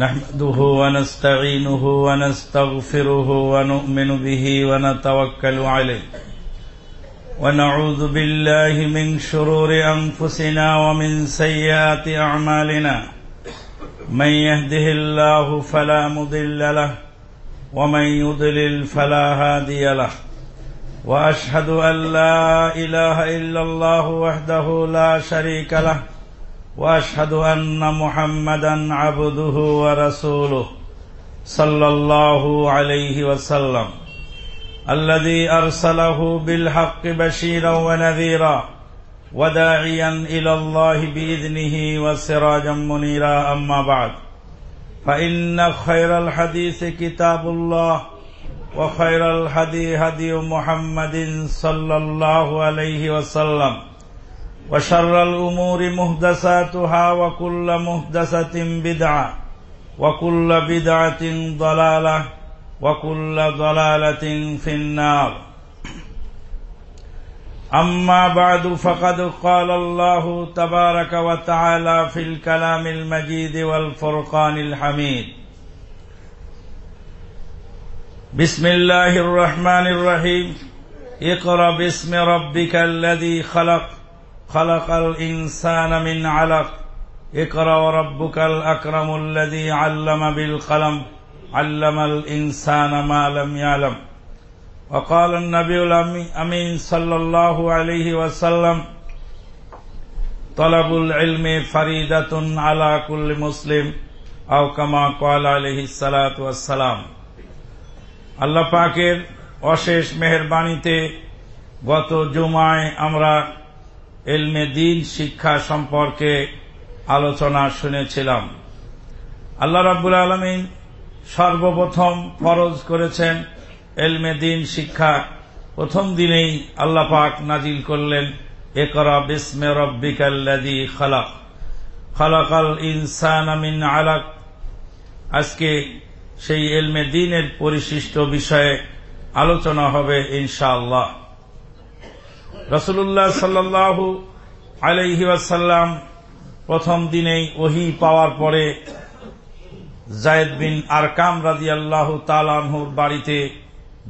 نحمده ونستعينه ونستغفره ونؤمن به ونتوكل عليه. ونعوذ بالله من شرور أنفسنا ومن سيئات أعمالنا. من يهده الله فلا مضل له ومن يضلل فلا هادي له. واشهد ان لا اله الا الله وحده لا شريك له. وأشهد أن محمدا عبده ورسوله صلى الله عليه وسلم. الذي أرسله بالحق بشيرا ونذيرا وداعيا إلى الله بإذنه وسراجا منيرا. أما بعد فإن خير الحديث كتاب الله وخير الهدي هدي محمد صلى الله عليه وسلم. وشر الأمور محدثاتها وكل محدثه بدعة وكل بدعة ضلالة وكل ضلالة في النار. أما بعد فقد قال الله تبارك وتعالى في الكلام المجيد والفرقان الحميد. بسم الله الرحمن الرحيم. اقرأ باسم ربك الذي خلق. خلق الانسان من علق اقرا وربك الاكرم الذي علم بالقلم علم الانسان ما لم يعلم وقال النبي الامين صلى الله عليه وسلم طلب العلم فريده على كل مسلم او كما قال عليه الصلاه والسلام আল্লাহ পাকের অশেষ মেহরবানিতে গত জুমায় আমরা এলমে দিন শিক্ষা সম্পর্কে আলোচনা শুনেছিলাম। আল্লাহ রাব্বুল আলমিন সর্বপ্রথম ফরজ করেছেন এলমে দিন শিক্ষা। প্রথম দিনেই আল্লাহ পাক নাজিল করলেন একরা বিসমে রব্বিকাল্লাদি খালাক। খালাকাল ইনসান আমিন আলাক। আজকে সেই এলমে দিনের পরিশিষ্ট বিষয়ে আলোচনা হবে ইনশাআল্লাহ। রসুল্লাহ সাল্লাহু আলাইহি ওয়াসাল্লাম প্রথম দিনেই ওহি পাওয়ার পরে জায়দ বিন আরকাম রাজি আল্লাহ তালানহুর বাড়িতে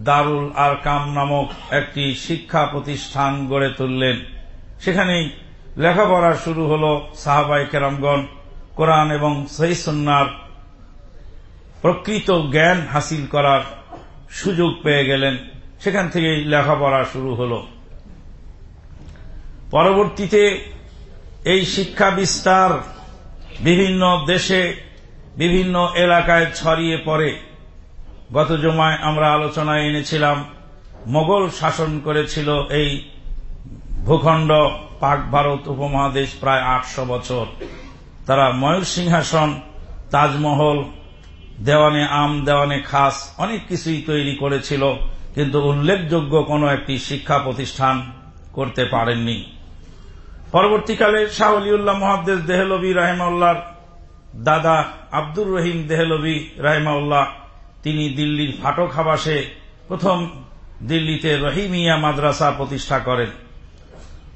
দারুল আরকাম নামক একটি শিক্ষা প্রতিষ্ঠান গড়ে তুললেন। সেখানেই লেখাপড়া শুরু হল সাহাবাই কেরামগণ, কোরআন এবং সহিসন্নার প্রকৃত জ্ঞান হাসিল করার সুযোগ পেয়ে গেলেন। সেখান থেকেই লেখাপড়া শুরু হল। পরবর্তীতে এই শিক্ষা বিস্তার বিভিন্ন দেশে, বিভিন্ন এলাকায় ছড়িয়ে পড়ে। গত জমায় আমরা আলোচনায় এনেছিলাম, মোগল শাসন করেছিল এই ভূখণ্ড পাক ভারত উপমহাদেশ প্রায় আটশো বছর। তারা ময়ূর সিংহাসন, তাজমহল, দেওয়ানে আম, দেওয়ানে খাস, অনেক কিছুই তৈরি করেছিল, কিন্তু উল্লেখযোগ্য কোনো একটি শিক্ষা প্রতিষ্ঠান করতে পারেননি। পরবর্তীকালে শাহলিউল্লাহ মহাদ্দেশ দেহলবি রাহেমাউল্লাহর দাদা আব্দুর রহিম দেহলবি রাহেমাউল্লাহ, তিনি দিল্লির ফাটক হাবাসে প্রথম দিল্লিতে রহিমিয়া মাদ্রাসা প্রতিষ্ঠা করেন।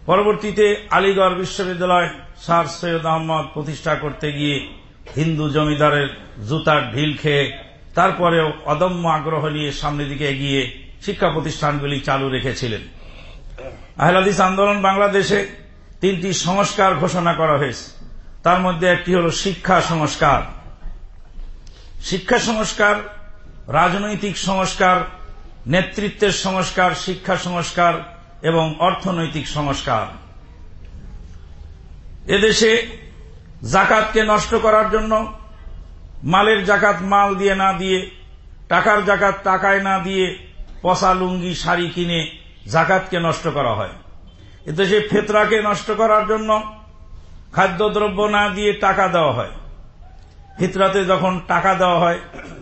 পরবর্তীতে আলিগড় বিশ্ববিদ্যালয় স্যার সৈয়দ আহমদ প্রতিষ্ঠা করতে গিয়ে হিন্দু জমিদারের জুতার ঢিল খেয়ে তারপরেও অদম্য আগ্রহ নিয়ে সামনের দিকে এগিয়ে শিক্ষা প্রতিষ্ঠানগুলি চালু রেখেছিলেন। আহলাদিস আন্দোলন বাংলাদেশে তিনটি সংস্কার ঘোষণা করা হয়েছে। তার মধ্যে একটি হল শিক্ষা সংস্কার। শিক্ষা সংস্কার, রাজনৈতিক সংস্কার, নেতৃত্বের সংস্কার, শিক্ষা সংস্কার এবং অর্থনৈতিক সংস্কার। এদেশে জাকাতকে নষ্ট করার জন্য মালের জাকাত মাল দিয়ে না দিয়ে, টাকার জাকাত টাকায় না দিয়ে পশা লুঙ্গি, শাড়ি কিনে জাকাতকে নষ্ট করা হয়। এদেশে ফেতরাকে নষ্ট করার জন্য খাদ্যদ্রব্য না দিয়ে টাকা দেওয়া হয়। ফিতরাতে যখন টাকা দেওয়া হয়,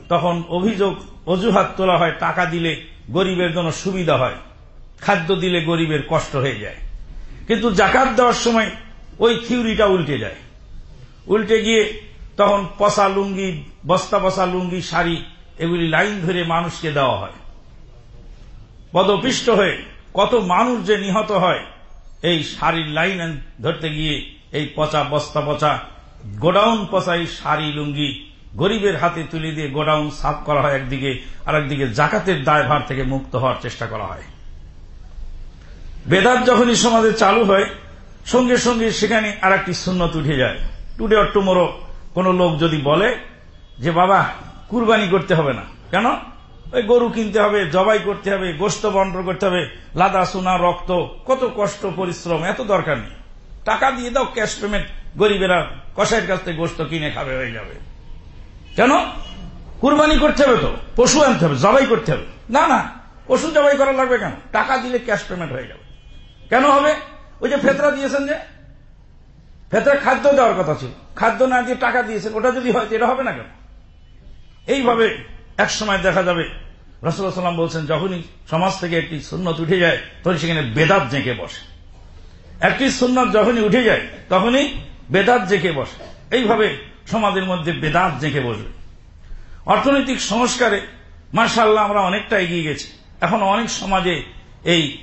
তখন অভিযোগ, অজুহাত তোলা হয়, টাকা দিলে গরিবের জন্য সুবিধা হয়, খাদ্য দিলে গরিবের কষ্ট হয়ে যায়। কিন্তু জাকাত দেওয়ার সময় ওই থিওরিটা উল্টে যায়। উল্টে গিয়ে তখন পশা লুঙ্গি, বস্তা বসা লুঙ্গি, শাড়ি, এগুলি লাইন ধরে মানুষকে দেওয়া হয়। পদপিষ্ট হয়ে কত মানুষ যে নিহত হয় এই শাড়ির লাইন ধরতে গিয়ে এই পচা বস্তা পচা গোডাউন পচা এই শাড়ি লুঙ্গি গরিবের হাতে তুলে দিয়ে গোডাউন সাফ করা হয় একদিকে আর একদিকে জাকাতের দায়ভার থেকে মুক্ত হওয়ার চেষ্টা করা হয়। বেদাত যখনই সমাজে চালু হয়, সঙ্গে সঙ্গে সেখানে আর একটি সুন্নত উঠে যায়। টুডে অর টুমোরো কোন লোক যদি বলে যে, বাবা, কুরবানি করতে হবে না। কেন? ওই গরু কিনতে হবে, জবাই করতে হবে গোস্ত বন্টন করতে হবে, লাদা, সোনা, রক্ত, কত কষ্ট, পরিশ্রম, এত দরকার নেই। টাকা দিয়ে দাও, ক্যাশ পেমেন্ট, গরিবেরা কষাইয়ের কাছ থেকে গোস্ত কিনে খাবে, হয়ে যাবে। কেন? কুরবানি করতে হবে তো, পশু আনতে হবে, জবাই করতে হবে। না না, পশু জবাই করা লাগবে কেন? টাকা দিলে ক্যাশ পেমেন্ট হয়ে যাবে। কেন হবে? ওই যে ফেতরা দিয়েছেন যে, ফেতরা খাদ্য দেওয়ার কথা ছিল। খাদ্য না দিয়ে টাকা দিয়েছেন, ওটা যদি হয় এটা হবে না কেন? এইভাবে এক সময় দেখা যাবে রসুল্লাহ সাল্লাম বলছেন, যখনই সমাজ থেকে একটি সুন্নত উঠে যায় তখন সেখানে বেদাত জেঁকে বসে। একটি সুন্নত যখনই উঠে যায়, তখনই বেদাত জেঁকে বসে। এইভাবে সমাজের মধ্যে বেদাত জেঁকে বসবে। অর্থনৈতিক সংস্কারে মার্শাল্লাহ আমরা অনেকটা এগিয়ে গেছি। এখন অনেক সমাজে এই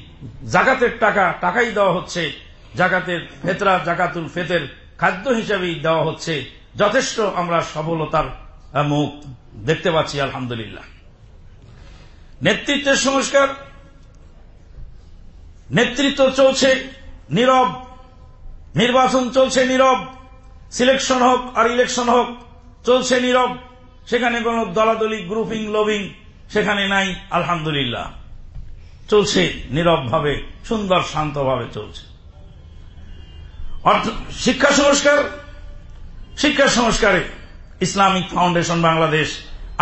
জাকাতের টাকা, টাকাই দেওয়া হচ্ছে। জাকাতের ফেতরা, জাকাতুল ফেতের, খাদ্য হিসাবেই দেওয়া হচ্ছে। যথেষ্ট আমরা সফলতার মুখ। দেখতে পাচ্ছি, আলহামদুলিল্লাহ। নেতৃত্বের সংস্কার, নেতৃত্ব চলছে নীরব, নির্বাচন চলছে নীরব সিলেকশন হোক আর ইলেকশন হোক, চলছে নীরব, সেখানে কোন দলাদলি গ্রুপিং লবিং সেখানে নাই, আলহামদুলিল্লাহ। চলছে নীরবভাবে, সুন্দর, শান্তভাবে চলছে। শিক্ষা সংস্কার, শিক্ষা সংস্কারে ইসলামিক ফাউন্ডেশন বাংলাদেশ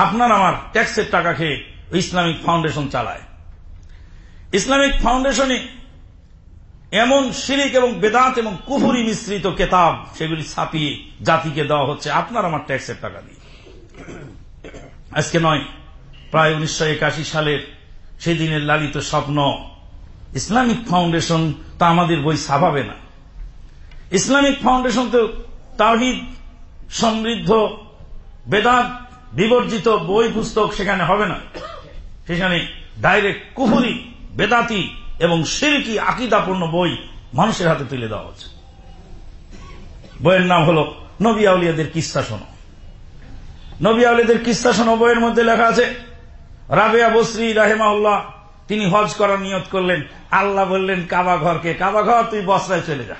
আপনার আমার ট্যাক্সের টাকা খেয়ে ইসলামিক ফাউন্ডেশন চালায়। ইসলামিক ফাউন্ডেশনে এমন শিরিক এবং বেদান্ত এবং কুফুরি মিশ্রিত কেতাব সেগুলি ছাপিয়ে জাতিকে দেওয়া হচ্ছে, আপনার আমার ট্যাক্সের টাকা দিয়ে। আজকে নয়, প্রায় উনিশশো একাশি সালের সেদিনের লালিত স্বপ্ন, ইসলামিক ফাউন্ডেশন তা আমাদের বই ছাপাবে না। ইসলামিক ফাউন্ডেশন তো তাহিদ সমৃদ্ধ বেদাত, বিবর্জিত বই পুস্তক সেখানে হবে না। সেখানে ডাইরেক্ট কুহুরি বেদাতি এবং সিরকি, আকিদাপূর্ণ বই মানুষের হাতে তুলে দেওয়া হচ্ছে। বইয়ের নাম হল নবী আউলিয়াদের কিস্তা শোনো। নবী আউলিয়াদের কিস্তা শোনো বইয়ের মধ্যে লেখা আছে, রাবেয়া বসরি রাহেমাউল্লাহ তিনি হজ করার নিয়ত করলেন। আল্লাহ বললেন, কাবা ঘরকে, কাবা ঘর, তুই বসরায় চলে যা।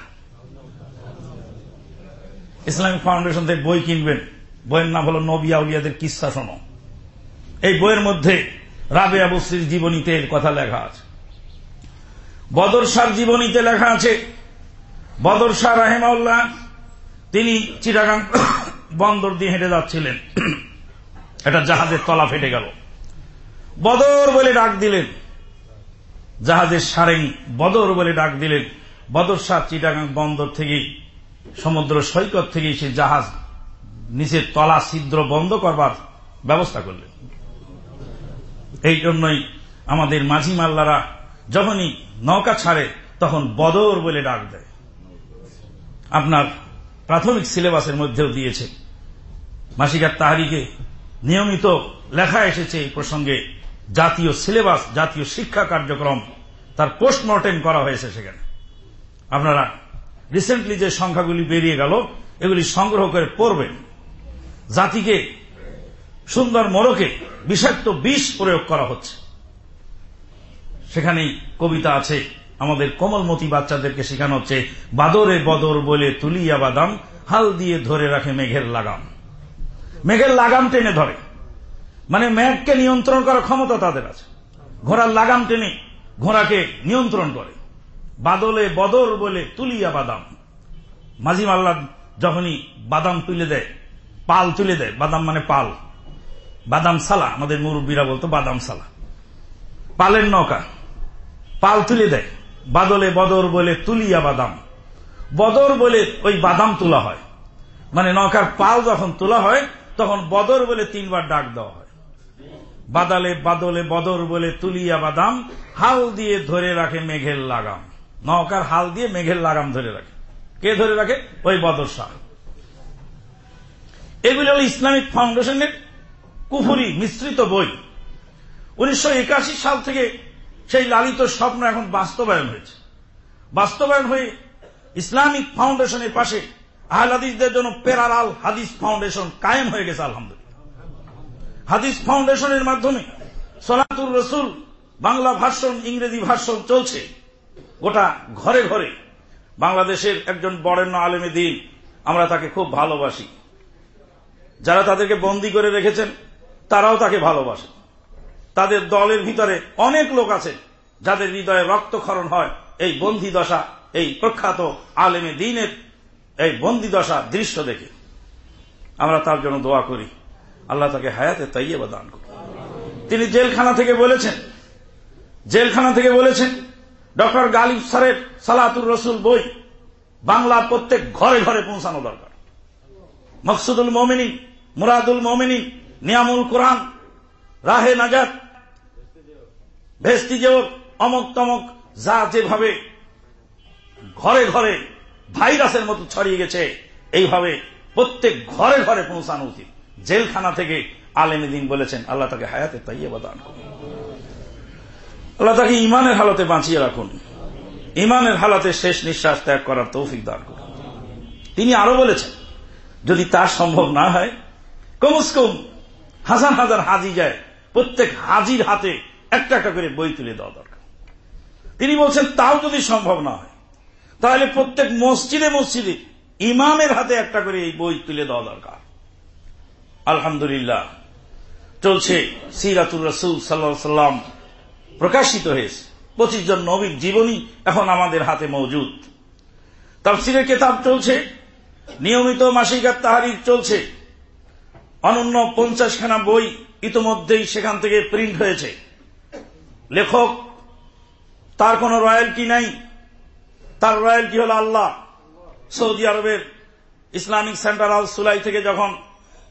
ইসলামিক ফাউন্ডেশন থেকে বই কিনবেন। বইয়ের নাম হল নবী আউলিয়াদের কিস্সা শোনো। এই বইয়ের মধ্যে রাবেয়া বসরির জীবনীতে কথা লেখা আছে। বদর শাহ জীবনীতে লেখা আছে, বদর রাহেমাউল্লাহ, তিনি চিটাগাং বন্দর দিয়ে হেঁটে যাচ্ছিলেন। এটা জাহাজের তলা ফেটে গেল। বদর বলে ডাক দিলেন। জাহাজের সারেং বদর বলে ডাক দিলেন। বদর চিটাগাং বন্দর থেকে, সমুদ্র সৈকত থেকে সে জাহাজ নিচের তলা ছিদ্র বন্ধ করবার ব্যবস্থা করলেন। এই জন্যই আমাদের মাঝি মাল্লারা যখনই নৌকা ছাড়ে, তখন বদর বলে ডাক দেয়। আপনার প্রাথমিক সিলেবাসের মধ্যেও দিয়েছে। মাসিকার তাহারিকে নিয়মিত লেখা এসেছে এই প্রসঙ্গে। জাতীয় সিলেবাস, জাতীয় শিক্ষা কার্যক্রম তার পোস্টমর্টেম করা হয়েছে সেখানে। আপনারা রিসেন্টলি যে সংখ্যাগুলি বেরিয়ে গেল, এগুলি সংগ্রহ করে পড়বেন। জাতিকে, সুন্দর মোড়কে বিষাক্ত বিষ প্রয়োগ করা হচ্ছে। সেখানেই কবিতা আছে, আমাদের কোমলমতি বাচ্চাদেরকে শেখানো হচ্ছে, বাদরে বদর বলে তুলিয়া বাদাম, হাল দিয়ে ধরে রাখে মেঘের লাগাম। মেঘের লাগাম টেনে ধরে। মানে মেঘকে নিয়ন্ত্রণ করার ক্ষমতা তাদের আছে। ঘোড়ার লাগাম টেনে ঘোড়াকে নিয়ন্ত্রণ করে। বাদলে বদর বলে তুলিয়া বাদাম। মাঝি মাল্লা যখনই বাদাম তুলে দেয় পাল তুলে দেয়, বাদাম মানে পাল। বাদাম সালা, আমাদের মুরব্বীরা বলতো বাদাম সালা। পালের নৌকা, পাল তুলে দেয়। বাদলে বদর বলে তুলিয়া বাদাম। বদর বলে ওই বাদাম তোলা হয়। মানে নৌকার পাল যখন তোলা হয়, তখন বদর বলে তিনবার ডাক দেওয়া হয়। বাদালে বাদলে বদর বলে তুলিয়া বাদাম, হাল দিয়ে ধরে রাখে মেঘের লাগাম। নৌকার হাল দিয়ে মেঘের লাগাম ধরে রাখে। কে ধরে রাখে? ওই বদর শাহ এগুলি হল ইসলামিক ফাউন্ডেশনের কুফুরি মিশ্রিত বই। উনিশশো একাশি সাল থেকে সেই লালিত স্বপ্ন এখন বাস্তবায়ন হয়েছে। বাস্তবায়ন হয়ে ইসলামিক ফাউন্ডেশনের পাশে আহল হাদিসদের জন্য পেরালাল হাদিস ফাউন্ডেশন কায়েম হয়ে গেছে, আলহামদুলিল্লাহ। হাদিস ফাউন্ডেশনের মাধ্যমে সলাতুর রসুল, বাংলা ভাষণ ইংরেজি ভাষণ চলছে। গোটা ঘরে ঘরে বাংলাদেশের একজন বরেণ্য আলেমে দিন, আমরা তাকে খুব ভালোবাসি। যারা তাদেরকে বন্দি করে রেখেছেন, তারাও তাকে ভালোবাসে। তাদের দলের ভিতরে অনেক লোক আছে যাদের হৃদয়ে রক্তক্ষরণ হয়। এই বন্দি দশা, এই প্রখ্যাত আলেমে দিনের এই বন্দি দশা দৃশ্য দেখে। আমরা তার জন্য দোয়া করি। আল্লাহ তাকে হায়াতে তাইয়ে বা দান করি তিনি জেলখানা থেকে বলেছেন, জেলখানা থেকে বলেছেন, ডক্টর গালিব সারের সালাতুর রসুল বই বাংলা প্রত্যেক ঘরে ঘরে পৌঁছানো দরকার। মকসুদুল মোমিনী মুরাদুল মোমিনী, নিয়ামুল কোরআন, রাহে নাজাত ভেস্তি যেও অমক তমক যা যেভাবে ঘরে ঘরে ভাইরাসের মতো ছড়িয়ে গেছে, এইভাবে প্রত্যেক ঘরে ঘরে পৌঁছানো উচিত। জেলখানা থেকে আলেমিদিন বলেছেন, আল্লাহ তাকে হায়াতে তাইয়ে দান করুন। আল্লাহ তাকে ইমানের হালতে বাঁচিয়ে রাখুন। ইমানের হালাতে শেষ নিঃশ্বাস ত্যাগ করার তৌফিক দান করুন। তিনি আরও বলেছেন, যদি তা সম্ভব না হয় কমস কম হাজার হাজার হাজি যায়। প্রত্যেক হাজির হাতে একটা একটা করে বই তুলে দেওয়া দরকার। তিনি বলছেন, তাও যদি সম্ভব না হয়, তাহলে প্রত্যেক মসজিদে মসজিদে ইমামের হাতে একটা করে এই বই তুলে দেওয়া দরকার। আলহামদুলিল্লাহ, চলছে সিরাতুর রসুল সাল্লা সাল্লাম প্রকাশিত হয়েছে। পঁচিশ জন নবীর জীবনী এখন আমাদের হাতে মজুদ। তাফসিরের কেতাব চলছে, নিয়মিত মাসিকার তাহারির চলছে। অনন্য পঞ্চাশখানা বই ইতোমধ্যেই সেখান থেকে প্রিন্ট হয়েছে। লেখক, তার কোন রয়্যালটি নাই। তার রয়্যালটি হল আল্লাহ। সৌদি আরবের ইসলামিক সেন্টার আল সুলাই থেকে যখন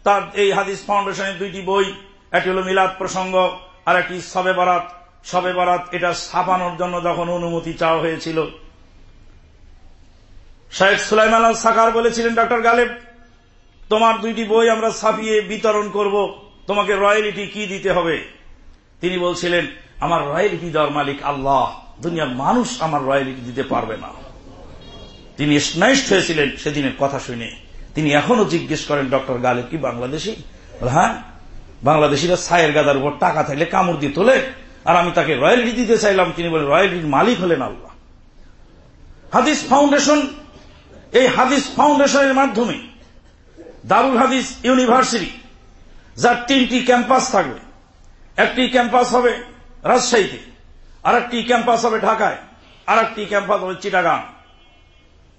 তার এই হাদিস ফাউন্ডেশনের দুইটি বই, একটি হল মিলাদ প্রসঙ্গ, আর একটি সবে বারাত। সবে বারাত এটা ছাপানোর জন্য যখন অনুমতি চাওয়া হয়েছিল। শাহেদ সুলাইমান আল সাকার বলেছিলেন ডক্টর গালেব তোমার দুইটি বই আমরা ছাপিয়ে বিতরণ করব। তোমাকে রয়্যালিটি কি দিতে হবে? তিনি বলছিলেন, আমার রয়্যালিটি দেওয়ার মালিক আল্লাহ। দুনিয়ার মানুষ আমার রয়্যালিটি দিতে পারবে না। তিনি স্নাইস্ট হয়েছিলেন সেদিনের কথা শুনে। তিনি এখনও জিজ্ঞেস করেন, ডক্টর গালেব কি বাংলাদেশি? হ্যাঁ বাংলাদেশিরা সায়ের গাদার উপর টাকা থাকলে কামড় দিয়ে তোলে, আর আমি তাকে রয়্যালিটি দিতে চাইলাম। তিনি বলেন, রয়্যালিটির মালিক হলেন আল্লাহ। হাদিস ফাউন্ডেশন, এই হাদিস ফাউন্ডেশনের মাধ্যমে দারুল হাদিস ইউনিভার্সিটি, যার তিনটি ক্যাম্পাস থাকবে। একটি ক্যাম্পাস হবে রাজশাহীতে আর একটি ক্যাম্পাস হবে ঢাকায় আর একটি ক্যাম্পাস হবে চিটাগাং।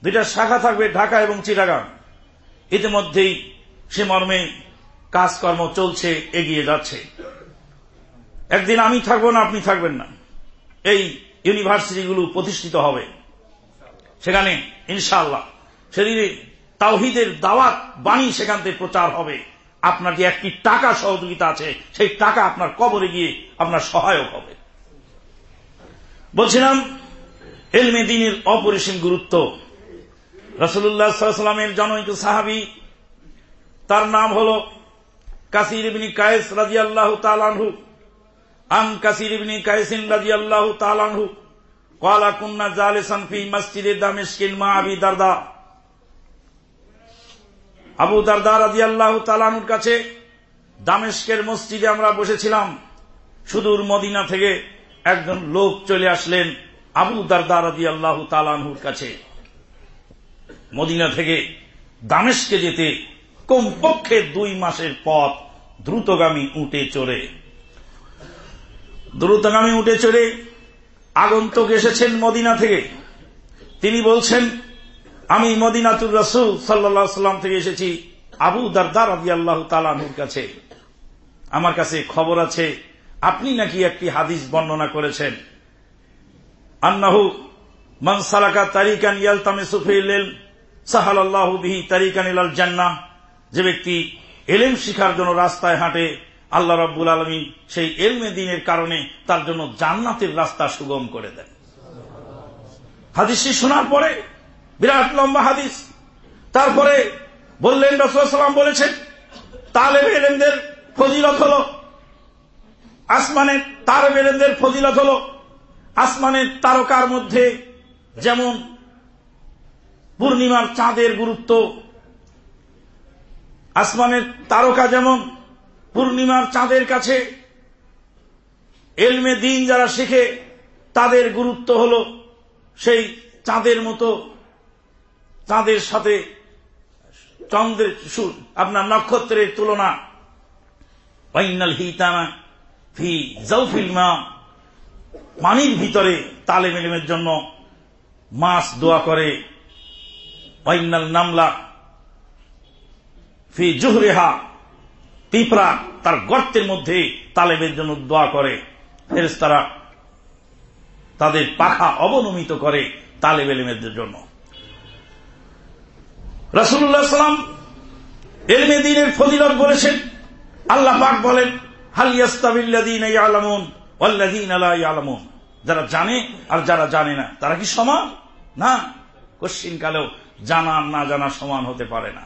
দুইটা শাখা থাকবে ঢাকা এবং চিটাগাং। ইতিমধ্যেই সে মর্মে কাজকর্ম চলছে, এগিয়ে যাচ্ছে। একদিন আমি থাকব না, আপনি থাকবেন না। এই ইউনিভার্সিটিগুলো প্রতিষ্ঠিত হবে। সেখানে ইনশাআল্লাহ সেদিনে তাওহিদের দাওয়াত বাণী সেখান থেকে প্রচার হবে। আপনার যে একটি টাকা সহযোগিতা আছে, সেই টাকা আপনার কবরে গিয়ে আপনার সহায়ক হবে। বলছিলাম, এলমে দিনের অপরিসীম গুরুত্ব। রসুল্লাহ সাল্লামের জনৈক সাহাবি, তার নাম হল কাসির ইবনি কায়েস রাজি আল্লাহ তালানহু আন কাসির ইবনি কায়েসিন রাজি আল্লাহ তালানহু কলা কুন্না জালেসান ফি মসজিদে দামেশকিন মা আবি দারদা। আবু দারদার আদি আল্লাহ তালানুর কাছে দামেশকের মসজিদে আমরা বসেছিলাম। সুদূর মদিনা থেকে একজন লোক চলে আসলেন আবু দারদার আদি আল্লাহ তালানহুর কাছে। মদিনা থেকে দামেশকে যেতে কমপক্ষে দুই মাসের পথ দ্রুতগামী উঠে চড়ে। দ্রুতগামী উঠে চড়ে আগন্তক এসেছেন মদিনা থেকে। তিনি বলছেন আমি মদিনাতুর রসুল সাল্লা সাল্লাম থেকে এসেছি আবু দারদার আবি আল্লাহ তালানুর কাছে। আমার কাছে খবর আছে, আপনি নাকি একটি হাদিস বর্ণনা করেছেন। আন্নাহু মনসালাকা তারিকান ইয়ালতামে সুফিল সাহাল আল্লাহ বিহি তারিকান ইলাল জান্না যে ব্যক্তি এলেম শিখার জন্য রাস্তায় হাঁটে, আল্লাহ রব্বুল আলমী সেই এলমে দিনের কারণে তার জন্য জান্নাতের রাস্তা সুগম করে দেন। হাদিসটি শোনার পরে বিরাট লম্বা হাদিস। তারপরে বললেন রসুলাম বলেছেন, তালেব এলেমদের ফজিলত হল আসমানের তার এলেমদের ফজিলত হল আসমানের তারকার মধ্যে যেমন পূর্ণিমার চাঁদের গুরুত্ব, আসমানের তারকা যেমন পূর্ণিমার চাঁদের কাছে এলমে দিন যারা শেখে তাদের গুরুত্ব হল সেই চাঁদের মতো চাঁদের সাথে চন্দ্রের আপনার নক্ষত্রের তুলনা। পাইনাল হিতানা ফি জৌফিল মা, পানির ভিতরে তালে মেলেমের জন্য মাছ দোয়া করে। পাইনাল নামলা ফি জুহরেহা, পিঁপড়া তার গর্তের মধ্যে তালেবের জন্য দোয়া করে। ফেরেস্তারা তাদের পাখা অবনমিত করে তালেব এলেমের জন্য। রাসুল্লাহ সাল্লাম এলমে দিনের ফজিলত বলেছেন, আল্লাহ পাক বলেন হালিয়াস্তাবিল্লাদিন আলামুন ওয়াল্লাদিন আলা আলামুন যারা জানে আর যারা জানে না, তারা কি সমান? না। কশ্চিন কালেও জানা না জানা সমান হতে পারে না।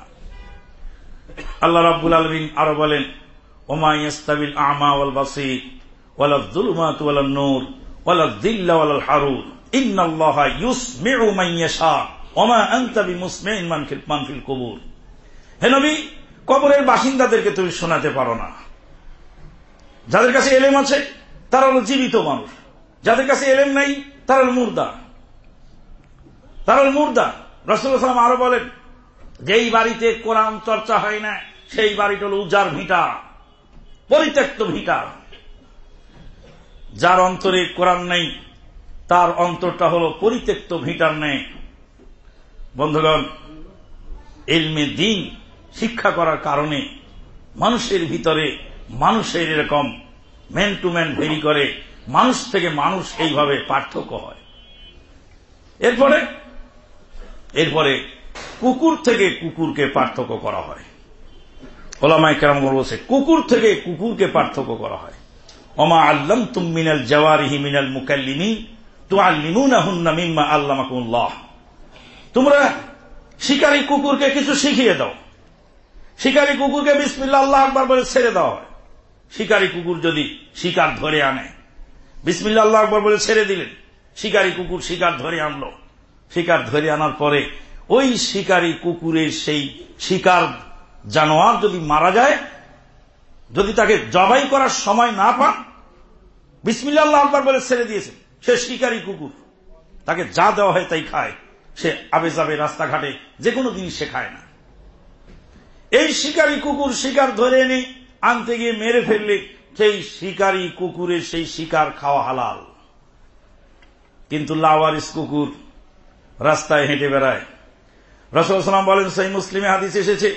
আল্লাহ রাব্বুল আলমিন আরও বলেন, ওমা ইয়াস্তাবিল আমা ওয়াল বাসির ওয়ালা যুলুমাত ওয়ালা নূর ওয়ালা যিল্লা ওয়ালা হারুর ইন্নাল্লাহা ইউসমিউ মান ইয়াশা। ওমা আনতা বিমুসমিইন মান ফিল, মান হে কবরের বাসিন্দাদেরকে তুমি শোনাতে পারো না। যাদের কাছে এলেম আছে, তারা হল জীবিত মানুষ। যাদের কাছে এলেম নাই, তারা হল মুর্দা। তারা হল মুর্দা। সাল্লাম আরও বলেন, যেই বাড়িতে কোরআন চর্চা হয় না, সেই বাড়িটা হল উজার ভিটা, পরিত্যক্ত ভিটা। যার অন্তরে কোরআন নেই, তার অন্তরটা হল পরিত্যক্ত ভিটার নেই বন্ধুগণ এলমে দিন শিক্ষা করার কারণে মানুষের ভিতরে মানুষের এরকম ম্যান টু ম্যান ভেরি করে, মানুষ থেকে মানুষ এইভাবে পার্থক্য হয়। এরপরে এরপরে কুকুর থেকে কুকুরকে পার্থক্য করা হয়। ওলামাই কেরাম বলছে কুকুর থেকে কুকুরকে পার্থক্য করা হয়। অমা আল্লাম তুম মিনাল জওয়ারিহি মিনাল মুকাল্লিমি তু আল্লিমুনা হুন্না মিম্মা আল্লামাকুল্লাহ তোমরা শিকারী কুকুরকে কিছু শিখিয়ে দাও। শিকারী কুকুরকে বিসমিল্লা আল্লাহ আকবার বলে ছেড়ে দেওয়া হয় শিকারী কুকুর যদি শিকার ধরে আনে বিসমিল্লা আল্লাহ আকবর বলে ছেড়ে দিলেন। শিকারী কুকুর শিকার ধরে আনলো। শিকার ধরে আনার পরে ওই শিকারী কুকুরের সেই শিকার জানোয়ার যদি মারা যায়, যদি তাকে জবাই করার সময় না পান বিসমিল্লা আল্লাহ আকবর বলে ছেড়ে দিয়েছেন সে শিকারী কুকুর। তাকে যা দেওয়া হয় তাই খায়। সে আবে যাবে রাস্তাঘাটে যে কোনো জিনিস সে খায় না। এই শিকারী কুকুর শিকার ধরে এনে আনতে গিয়ে মেরে ফেললে, সেই শিকারী কুকুরের সেই শিকার খাওয়া হালাল। কিন্তু লাওয়ারিস কুকুর রাস্তায় হেঁটে বেড়ায়। রসুলাম বলেন সেই মুসলিমে হাদিস এসেছে,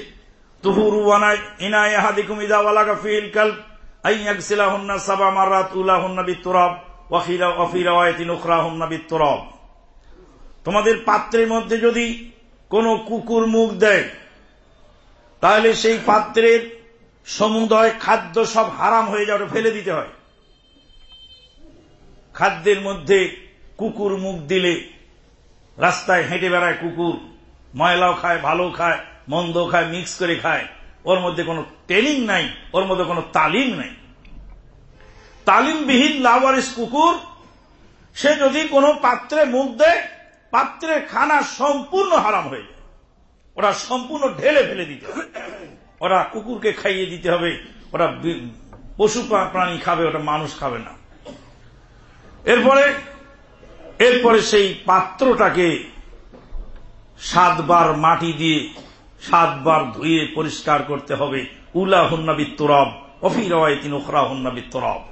তুহুরু ওয়ানায় ইনায় হাদিকুম ইদা ওয়ালাকা ফিল কাল আই ইয়াগসিলাহুন্না সাবা মারাত উলাহুন্না বিতুরাব ওয়াখিরা ওয়াফিরা ওয়ায়াতিন উখরাহুন্না বিতুরাব তোমাদের পাত্রের মধ্যে যদি কোনো কুকুর মুখ দেয়, তাহলে সেই পাত্রের সমুদয় খাদ্য সব হারাম হয়ে যাবে ফেলে দিতে হয়। খাদ্যের মধ্যে কুকুর মুখ দিলে রাস্তায় হেঁটে বেড়ায় কুকুর, ময়লাও খায় ভালো খায় মন্দ খায়, মিক্স করে খায়। ওর মধ্যে কোনো ট্রেনিং নাই, ওর মধ্যে কোনো তালিম নাই। তালিমবিহীন লাভারিস কুকুর, সে যদি কোনো পাত্রে মুখ দেয় পাত্রের খানা সম্পূর্ণ হারাম হয়ে যায়। ওরা সম্পূর্ণ ঢেলে ফেলে দিতে হবে। ওরা কুকুরকে খাইয়ে দিতে হবে। ওরা পশু প্রাণী খাবে, ওটা মানুষ খাবে না। এরপরে এরপরে সেই পাত্রটাকে সাতবার মাটি দিয়ে সাতবার ধুয়ে পরিষ্কার করতে হবে। উলা হন্নাবিত তোরব অফির তিন ওখরা হন্নাবিত তোরব